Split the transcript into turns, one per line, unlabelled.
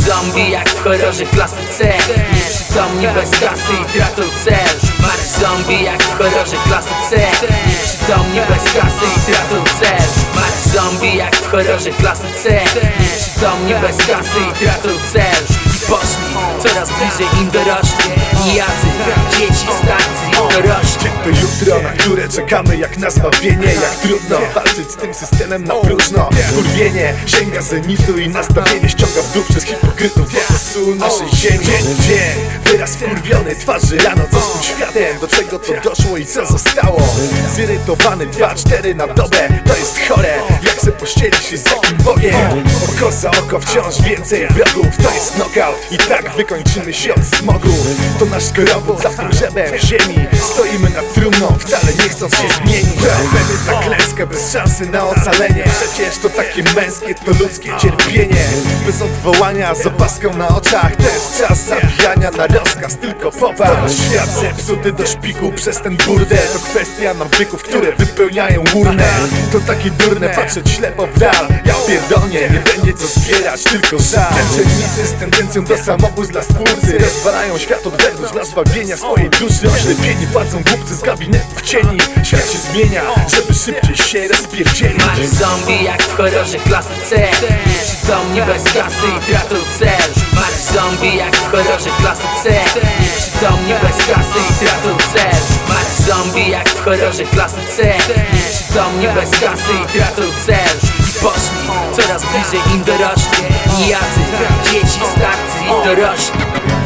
zombie jak w horrorze klasy C Nieprzytomni bez kasy i tracą cel. Marsz zombie jak w horrorze klasy C Nieprzytomni bez kasy i tracą cel. Marsz zombie jak w horrorze klasy C Nieprzytomni bez kasy i tracą cel. I poszli coraz bliżej im dorośli. Nijacy, dzieci, starcy i dorośli.
To jutro, które czekamy jak na zbawienie. Jak trudno walczyć z tym systemem na próżno. Skurwienie sięga zenitu i nastawienie ściąga w dół przez hipokrytów. Sól naszej ziemi Dzień, wyraz wkurwiony twarzy. Rano Co z tym światem, do czego to doszło i co zostało? Zirytowany 2-4 na dobę, to jest chore Pościelić się z Bogiem Oko za oko wciąż więcej wrogów. To jest knockout i tak wykończymy się od smogu. To nasz korowód za w ziemi. Stoimy nad trumną, wcale nie chcąc się zmienić. Będę ta klęska bez szansy na ocalenie. Przecież to takie męskie, to ludzkie cierpienie. Bez odwołania, z opaską na oczach. To jest czas zabijania na rozkaz, tylko popatrz. Świat zepsuty do szpiku przez ten burdel. To kwestia nawyków, które wypełniają urnę. To takie durne, patrzeć ślepo w dal Ja pierdolnie, nie będzie co zbierać, tylko żal. Męczennicy z tendencją do samobójstw dla stwórcy Rozwalają świat od wewnątrz dla zbawienia swojej duszy Oślepieni płacą głupcy z gabinetów cieni. Świat się zmienia, żeby szybciej się rozpierdzielić.
Zombie jak w horrorze klasy C. Nieprzytomni bez kasy i tracą cel. Masz zombie jak w horrorze klasy C. Nieprzytomni bez kasy i tracą horrorze klasy C. Nieprzytomni bez kasy i tracą cel. I poszli coraz bliżej im dorośli. Nijacy, dzieci, starcy i dorośli